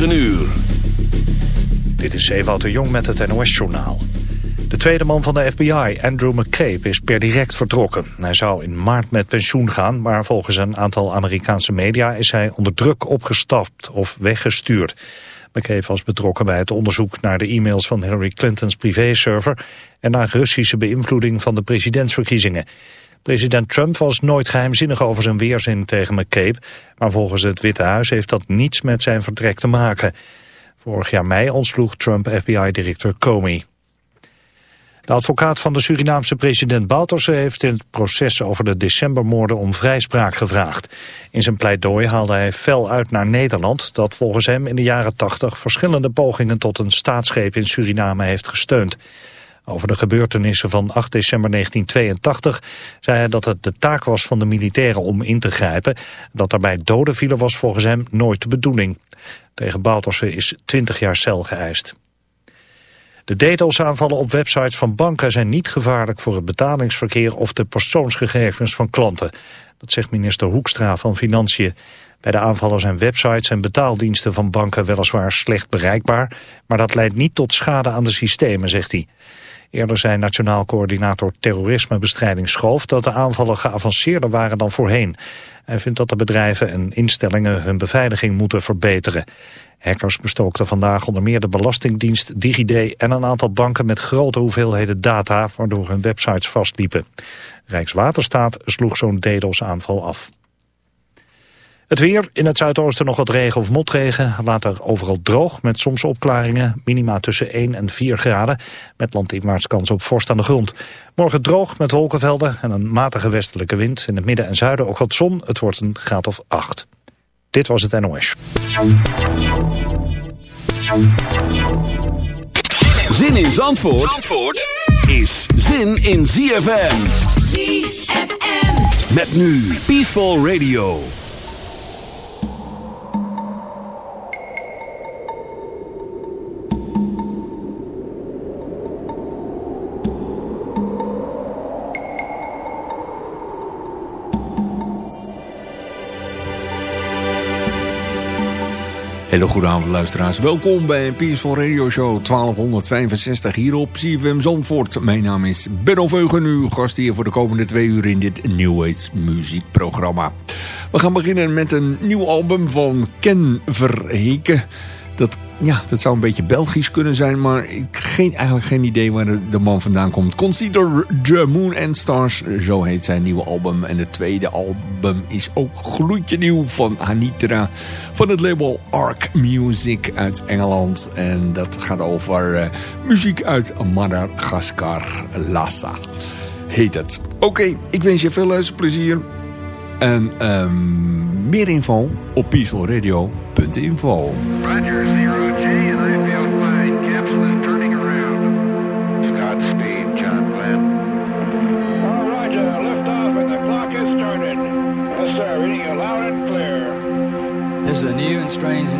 9 uur. Dit is Ewout de Jong met het NOS-journaal. De tweede man van de FBI, Andrew McCabe, is per direct vertrokken. Hij zou in maart met pensioen gaan, maar volgens een aantal Amerikaanse media... is hij onder druk opgestapt of weggestuurd. McCabe was betrokken bij het onderzoek naar de e-mails van Hillary Clintons privéserver... en naar Russische beïnvloeding van de presidentsverkiezingen. President Trump was nooit geheimzinnig over zijn weerzin tegen McCabe... maar volgens het Witte Huis heeft dat niets met zijn vertrek te maken. Vorig jaar mei ontsloeg Trump FBI-directeur Comey. De advocaat van de Surinaamse president Bouterse heeft in het proces over de decembermoorden om vrijspraak gevraagd. In zijn pleidooi haalde hij fel uit naar Nederland dat volgens hem in de jaren 80 verschillende pogingen tot een staatsgreep in Suriname heeft gesteund. Over de gebeurtenissen van 8 december 1982 zei hij dat het de taak was van de militairen om in te grijpen. Dat daarbij doden vielen was volgens hem nooit de bedoeling. Tegen Bouterse is 20 jaar cel geëist. De DDoS-aanvallen op websites van banken zijn niet gevaarlijk voor het betalingsverkeer of de persoonsgegevens van klanten. Dat zegt minister Hoekstra van Financiën. Bij de aanvallen zijn websites en betaaldiensten van banken weliswaar slecht bereikbaar, maar dat leidt niet tot schade aan de systemen, zegt hij. Eerder zei Nationaal Coördinator Terrorismebestrijding Schoof dat de aanvallen geavanceerder waren dan voorheen. Hij vindt dat de bedrijven en instellingen hun beveiliging moeten verbeteren. Hackers bestookten vandaag onder meer de Belastingdienst, DigiD en een aantal banken met grote hoeveelheden data waardoor hun websites vastliepen. Rijkswaterstaat sloeg zo'n DDoS-aanval af. Het weer, in het zuidoosten nog wat regen of motregen. Later overal droog met soms opklaringen. Minima tussen 1 en 4 graden. Met landinwaarts kans op vorst aan de grond. Morgen droog met wolkenvelden en een matige westelijke wind. In het midden en zuiden ook wat zon. Het wordt een graad of 8. Dit was het NOS. Zin in Zandvoort, Zandvoort is zin in ZFM. ZFM. Met nu Peaceful Radio. Hele goede avond luisteraars. Welkom bij Peaceful Radio Show 1265 hier op CFM Zandvoort. Mijn naam is Benno Veugen, uw gast hier voor de komende twee uur in dit New Age muziekprogramma. We gaan beginnen met een nieuw album van Ken Verheken. Ja, dat zou een beetje Belgisch kunnen zijn, maar ik geen, eigenlijk geen idee waar de, man vandaan komt. Consider the Moon and Stars, zo heet zijn nieuwe album. En het tweede album is ook gloedje nieuw van Hanitra van het label Arc Music uit Engeland. En dat gaat over uh, muziek uit Madagaskar, Lhasa heet het. Oké, ik wens je veel luisterplezier. En um, meer info op peacefulradio.info. strange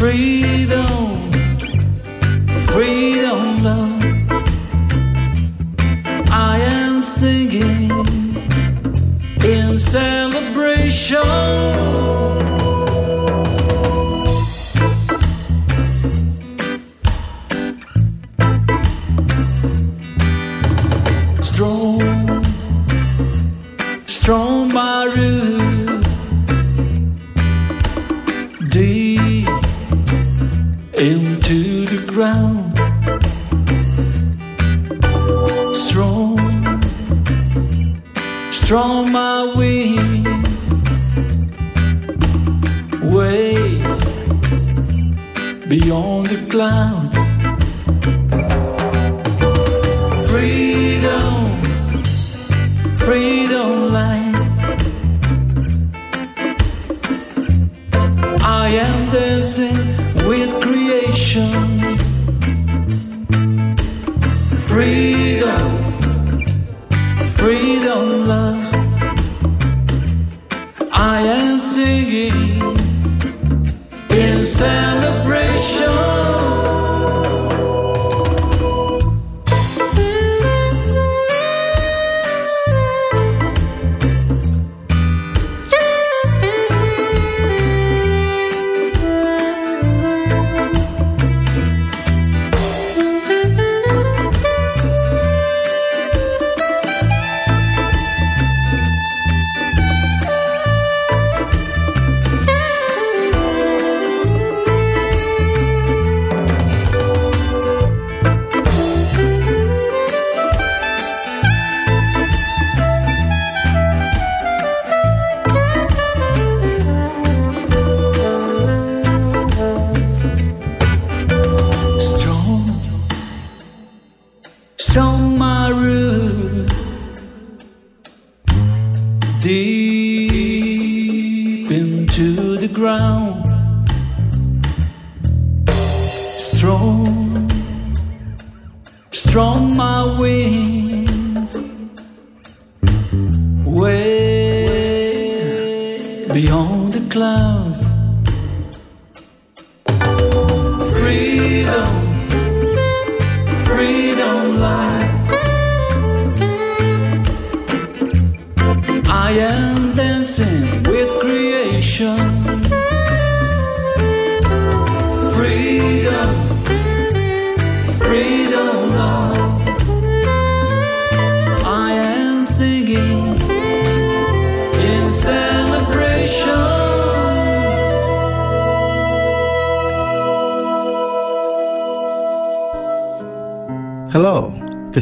free.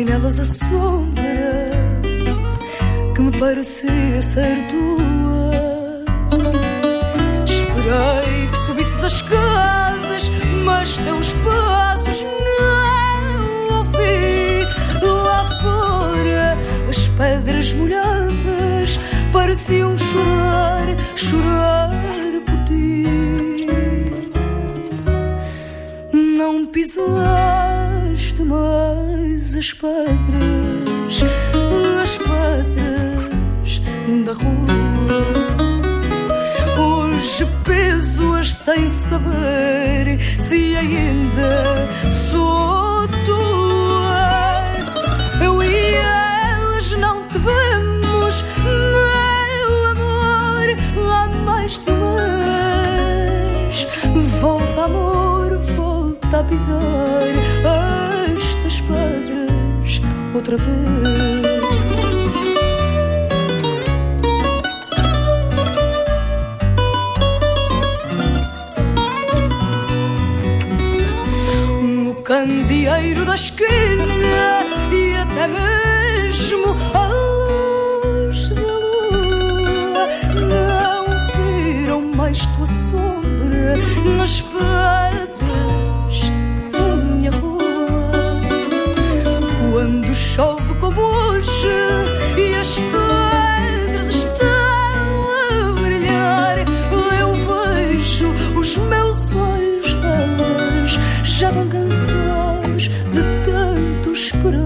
Vi nelas a sombra que me parecia ser tua. Esperei que subisses as escadas, mas teus passos não ouvi. Lá fora, as pedras molhadas pareciam chorar, chorar por ti. Não pisaste mais as pedras, as pedras da rua. Hoje peso-as sem saber se ainda sou tua. Eu e elas não te vemos, meu amor, há mais de mês. Volta, amor, volta a pisar pedras outra vez. no candeeiro da curar.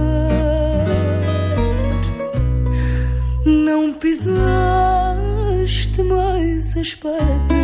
Não pisaste mais as pedras.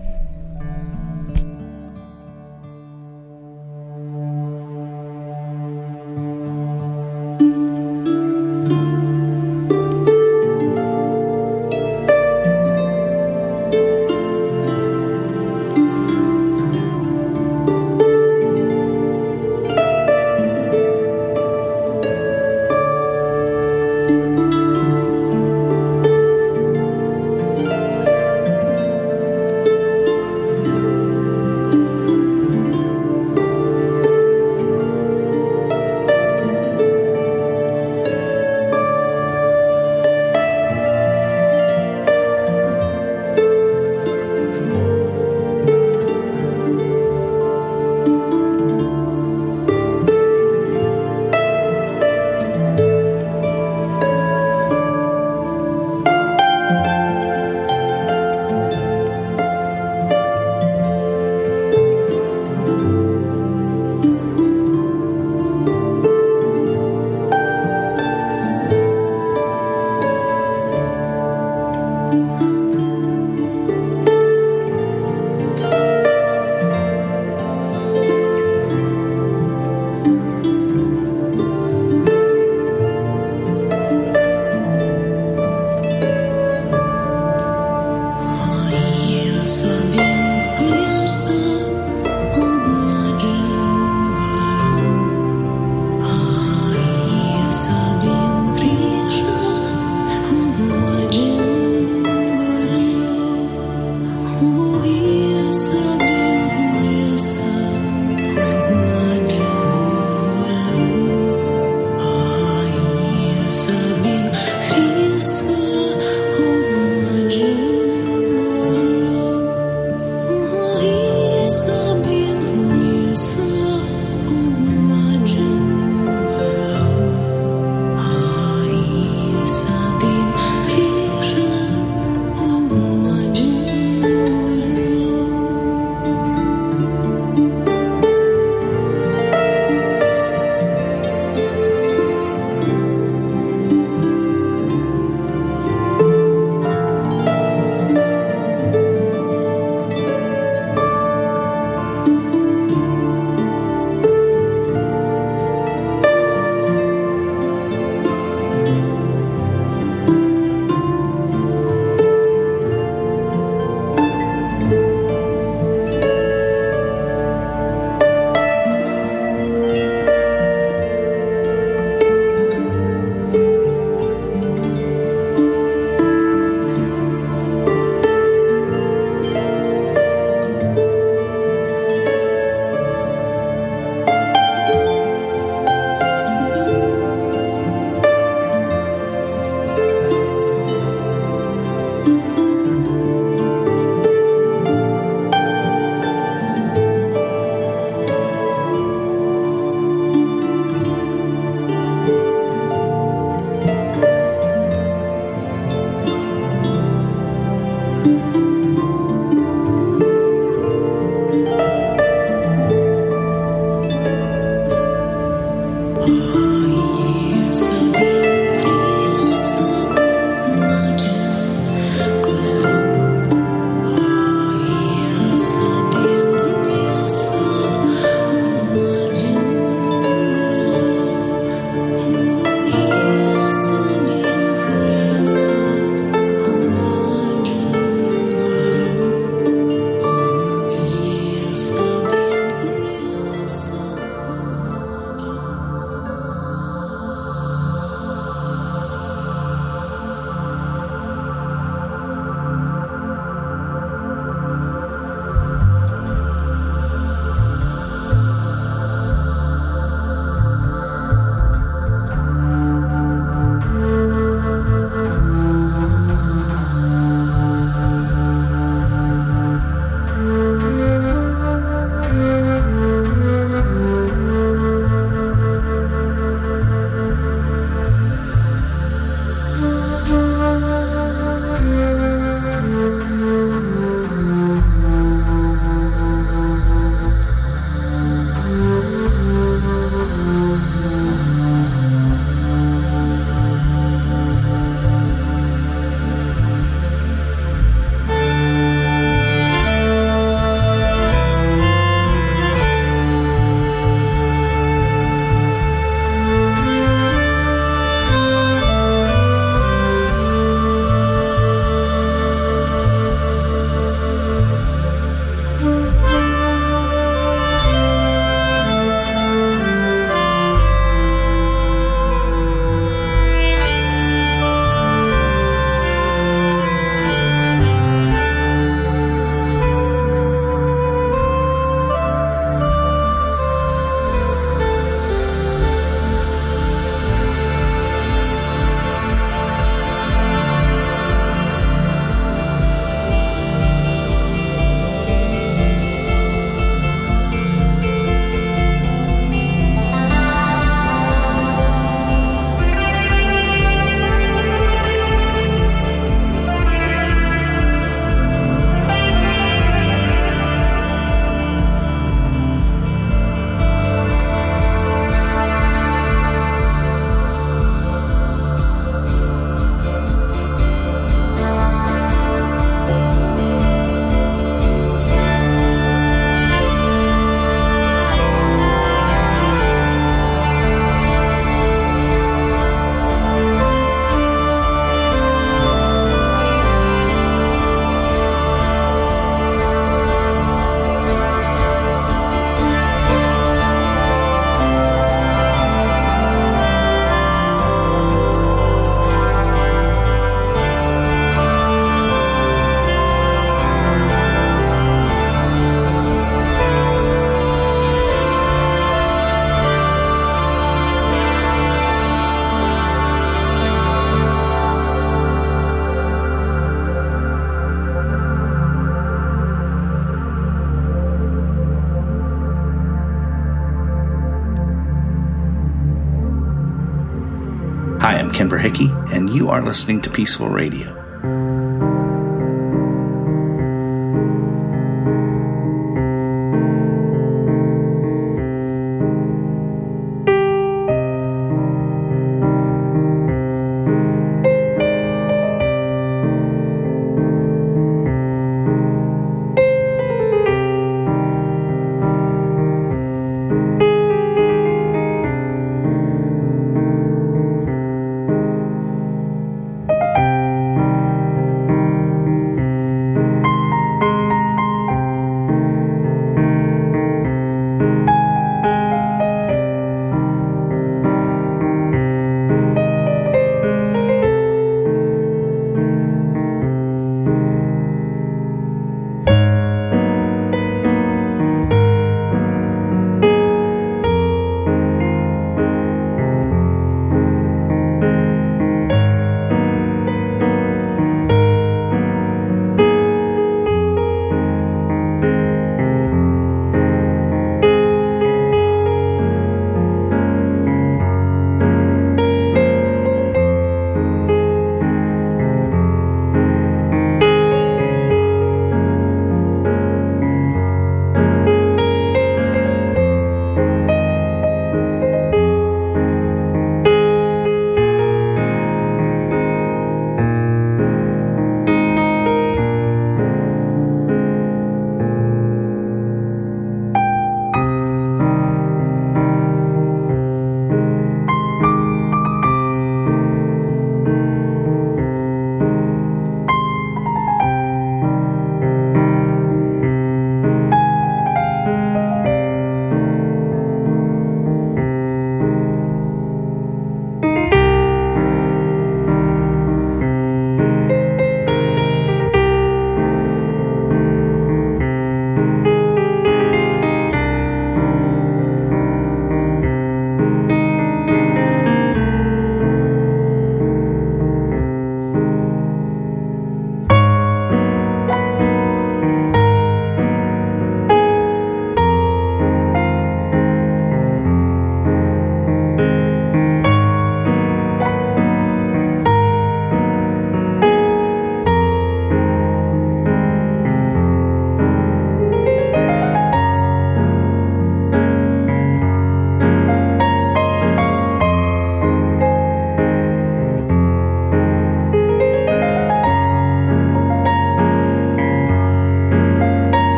you are listening to Peaceful Radio.